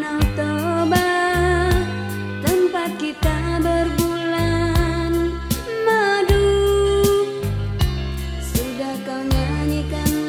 Danau Toba Tempat kita berbulan madu. Sudah kau nyanyikan